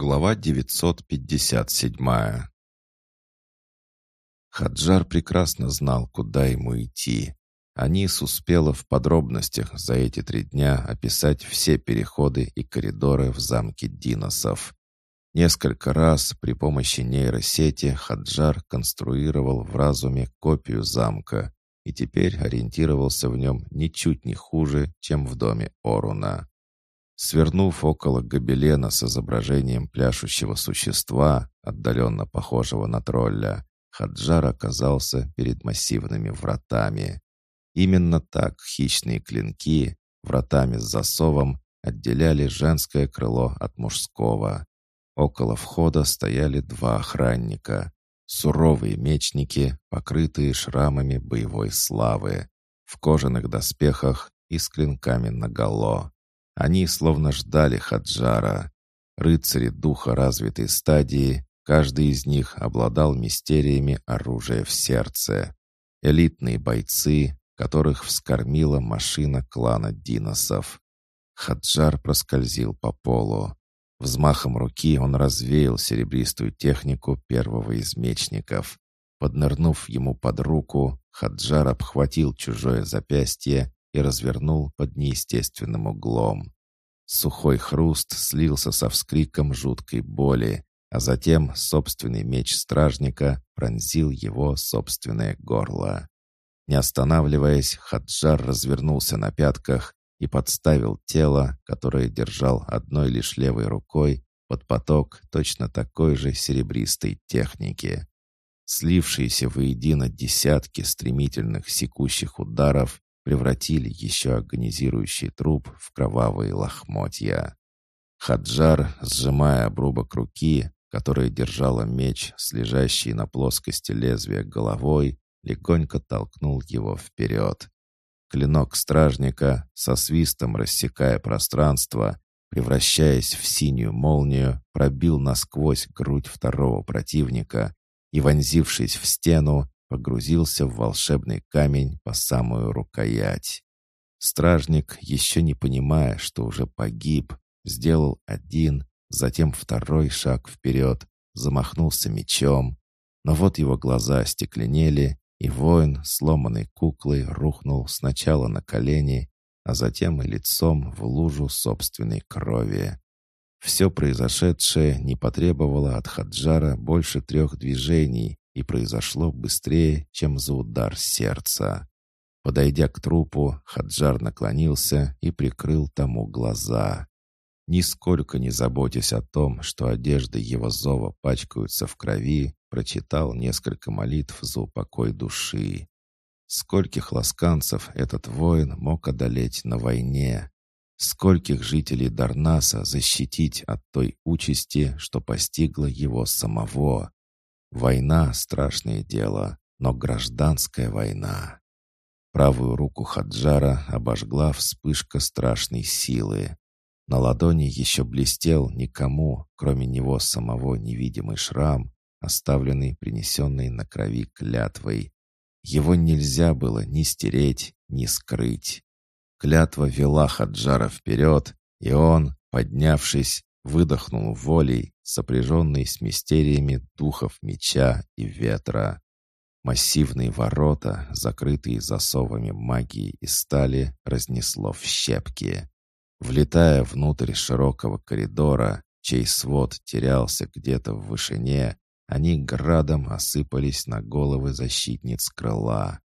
Глава 957 Хаджар прекрасно знал, куда ему идти. Анис успела в подробностях за эти три дня описать все переходы и коридоры в замке Диносов. Несколько раз при помощи нейросети Хаджар конструировал в разуме копию замка и теперь ориентировался в нем ничуть не хуже, чем в доме Оруна. Свернув около гобелена с изображением пляшущего существа, отдаленно похожего на тролля, Хаджар оказался перед массивными вратами. Именно так хищные клинки, вратами с засовом, отделяли женское крыло от мужского. Около входа стояли два охранника. Суровые мечники, покрытые шрамами боевой славы, в кожаных доспехах и с клинками наголо. Они словно ждали Хаджара. Рыцари духа развитой стадии, каждый из них обладал мистериями оружия в сердце. Элитные бойцы, которых вскормила машина клана Диносов. Хаджар проскользил по полу. Взмахом руки он развеял серебристую технику первого из мечников. Поднырнув ему под руку, Хаджар обхватил чужое запястье и развернул под неестественным углом. Сухой хруст слился со вскриком жуткой боли, а затем собственный меч стражника пронзил его собственное горло. Не останавливаясь, Хаджар развернулся на пятках и подставил тело, которое держал одной лишь левой рукой, под поток точно такой же серебристой техники. Слившиеся воедино десятки стремительных секущих ударов превратили еще агонизирующий труп в кровавые лохмотья. Хаджар, сжимая обрубок руки, которая держала меч с лежащей на плоскости лезвия головой, легонько толкнул его вперед. Клинок стражника, со свистом рассекая пространство, превращаясь в синюю молнию, пробил насквозь грудь второго противника и, вонзившись в стену, погрузился в волшебный камень по самую рукоять. Стражник, еще не понимая, что уже погиб, сделал один, затем второй шаг вперед, замахнулся мечом. Но вот его глаза остекленели, и воин, сломанной куклой, рухнул сначала на колени, а затем и лицом в лужу собственной крови. Все произошедшее не потребовало от Хаджара больше трех движений, и произошло быстрее, чем за удар сердца. Подойдя к трупу, Хаджар наклонился и прикрыл тому глаза. Нисколько не заботясь о том, что одежды его зова пачкаются в крови, прочитал несколько молитв за упокой души. Скольких ласканцев этот воин мог одолеть на войне? Скольких жителей Дарнаса защитить от той участи, что постигла его самого? Война — страшное дело, но гражданская война. Правую руку Хаджара обожгла вспышка страшной силы. На ладони еще блестел никому, кроме него самого невидимый шрам, оставленный принесенный на крови клятвой. Его нельзя было ни стереть, ни скрыть. Клятва вела Хаджара вперед, и он, поднявшись, выдохнул волей, сопряженный с мистериями духов меча и ветра. Массивные ворота, закрытые засовами магии и стали, разнесло в щепки. Влетая внутрь широкого коридора, чей свод терялся где-то в вышине, они градом осыпались на головы защитниц крыла.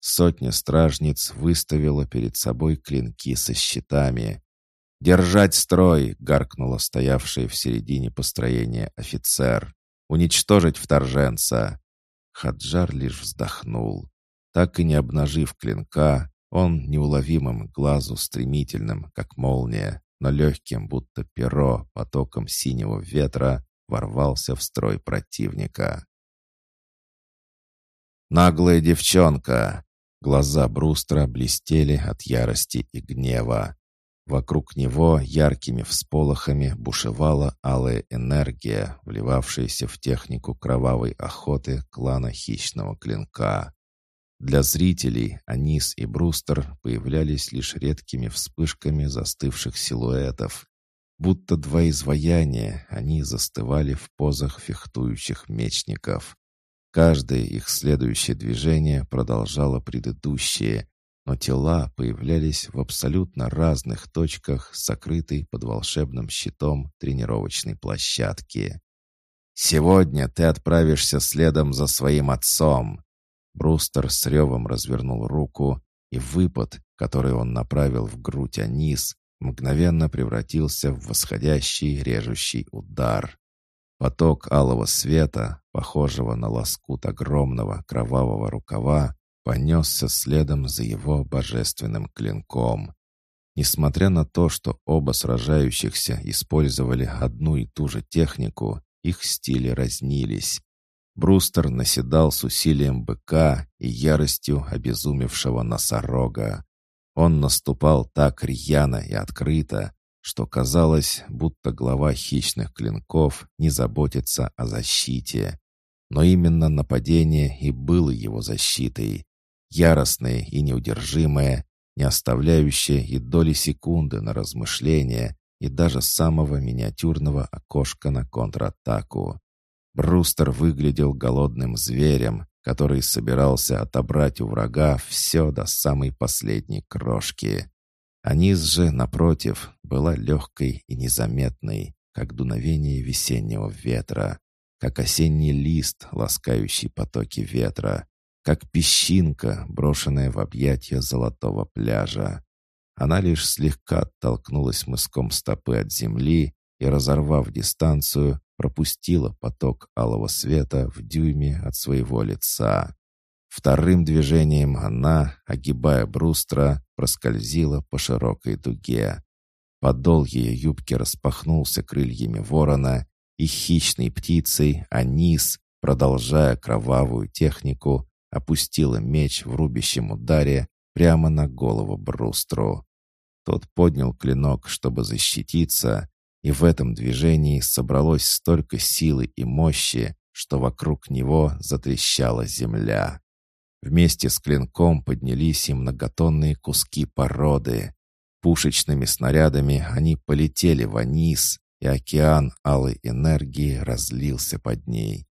Сотня стражниц выставила перед собой клинки со щитами, «Держать строй!» — гаркнула стоявший в середине построения офицер. «Уничтожить вторженца!» Хаджар лишь вздохнул. Так и не обнажив клинка, он неуловимым глазу стремительным, как молния, но легким, будто перо, потоком синего ветра, ворвался в строй противника. «Наглая девчонка!» Глаза Брустра блестели от ярости и гнева. Вокруг него яркими всполохами бушевала алая энергия, вливавшаяся в технику кровавой охоты клана Хищного Клинка. Для зрителей Анис и Брустер появлялись лишь редкими вспышками застывших силуэтов. Будто два изваяния, они застывали в позах фехтующих мечников. Каждое их следующее движение продолжало предыдущее, но тела появлялись в абсолютно разных точках, сокрытой под волшебным щитом тренировочной площадки. «Сегодня ты отправишься следом за своим отцом!» Брустер с ревом развернул руку, и выпад, который он направил в грудь Анис, мгновенно превратился в восходящий режущий удар. Поток алого света, похожего на лоскут огромного кровавого рукава, понесся следом за его божественным клинком. Несмотря на то, что оба сражающихся использовали одну и ту же технику, их стили разнились. Брустер наседал с усилием быка и яростью обезумевшего носорога. Он наступал так рьяно и открыто, что казалось, будто глава хищных клинков не заботится о защите. Но именно нападение и было его защитой. Яростное и неудержимое, не оставляющее и доли секунды на размышление и даже самого миниатюрного окошка на контратаку. Брустер выглядел голодным зверем, который собирался отобрать у врага все до самой последней крошки. Анис же, напротив, была легкой и незаметной, как дуновение весеннего ветра, как осенний лист, ласкающий потоки ветра, как песчинка, брошенная в объятия золотого пляжа. Она лишь слегка оттолкнулась мыском стопы от земли и, разорвав дистанцию, пропустила поток алого света в дюйме от своего лица. Вторым движением она, огибая брустра, проскользила по широкой дуге. Подол ее юбки распахнулся крыльями ворона, и хищной птицей Анис, продолжая кровавую технику, опустила меч в рубящем ударе прямо на голову брустру. Тот поднял клинок, чтобы защититься, и в этом движении собралось столько силы и мощи, что вокруг него затрещала земля. Вместе с клинком поднялись и многотонные куски породы. Пушечными снарядами они полетели вниз, и океан алой энергии разлился под ней.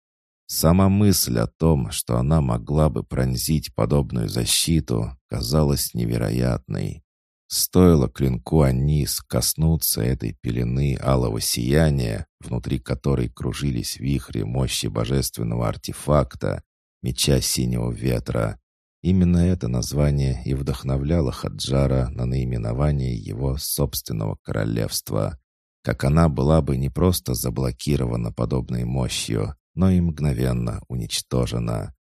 Сама мысль о том, что она могла бы пронзить подобную защиту, казалась невероятной. Стоило клинку Анис коснуться этой пелены алого сияния, внутри которой кружились вихри мощи божественного артефакта, меча синего ветра. Именно это название и вдохновляло Хаджара на наименование его собственного королевства. Как она была бы не просто заблокирована подобной мощью, но и мгновенно уничтожена.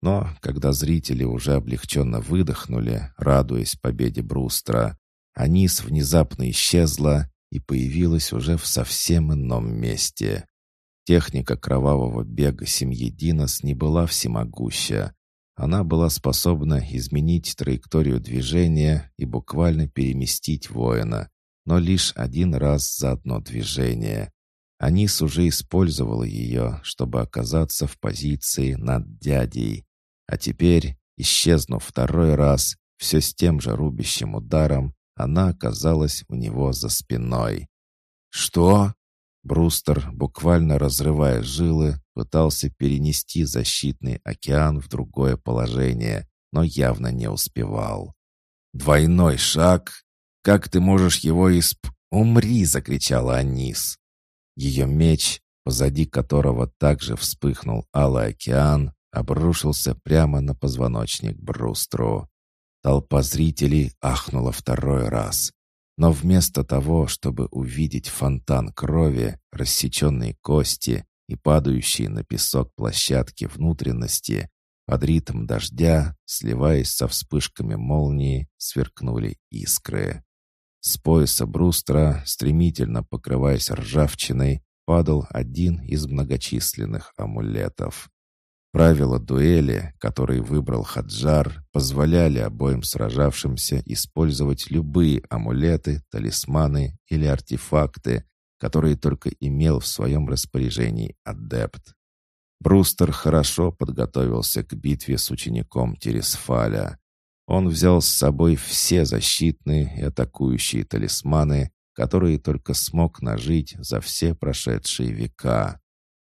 Но когда зрители уже облегченно выдохнули, радуясь победе Брустра, Анис внезапно исчезла и появилась уже в совсем ином месте. Техника кровавого бега семьи Динос не была всемогуща. Она была способна изменить траекторию движения и буквально переместить воина, но лишь один раз за одно движение. Анис уже использовала ее, чтобы оказаться в позиции над дядей. А теперь, исчезнув второй раз, все с тем же рубящим ударом, она оказалась у него за спиной. «Что?» Брустер, буквально разрывая жилы, пытался перенести защитный океан в другое положение, но явно не успевал. «Двойной шаг? Как ты можешь его исп...» «Умри!» — закричала Анис. Ее меч, позади которого также вспыхнул алый океан, обрушился прямо на позвоночник Брустру. Толпа зрителей ахнула второй раз. Но вместо того, чтобы увидеть фонтан крови, рассеченные кости и падающие на песок площадки внутренности, под ритм дождя, сливаясь со вспышками молнии, сверкнули искры. С пояса брустра, стремительно покрываясь ржавчиной, падал один из многочисленных амулетов. Правила дуэли, которые выбрал Хаджар, позволяли обоим сражавшимся использовать любые амулеты, талисманы или артефакты, которые только имел в своем распоряжении адепт. Брустер хорошо подготовился к битве с учеником Тересфаля. Он взял с собой все защитные и атакующие талисманы которые только смог нажить за все прошедшие века.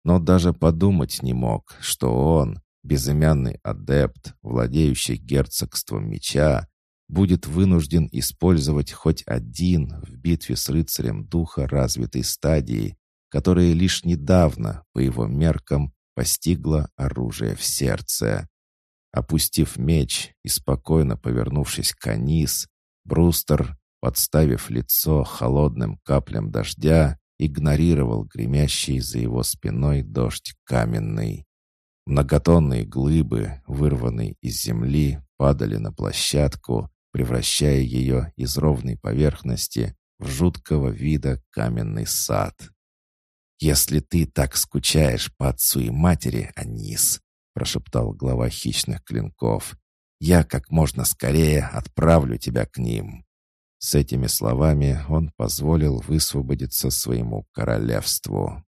Но даже подумать не мог, что он, безымянный адепт, владеющий герцогством меча, будет вынужден использовать хоть один в битве с рыцарем духа развитой стадии, которая лишь недавно, по его меркам, постигла оружие в сердце. Опустив меч и спокойно повернувшись к Анис, Брустер, подставив лицо холодным каплям дождя, игнорировал гремящий за его спиной дождь каменный. Многотонные глыбы, вырванные из земли, падали на площадку, превращая ее из ровной поверхности в жуткого вида каменный сад. «Если ты так скучаешь по отцу и матери, Анис», прошептал глава хищных клинков, «я как можно скорее отправлю тебя к ним». С этими словами он позволил высвободиться своему королевству.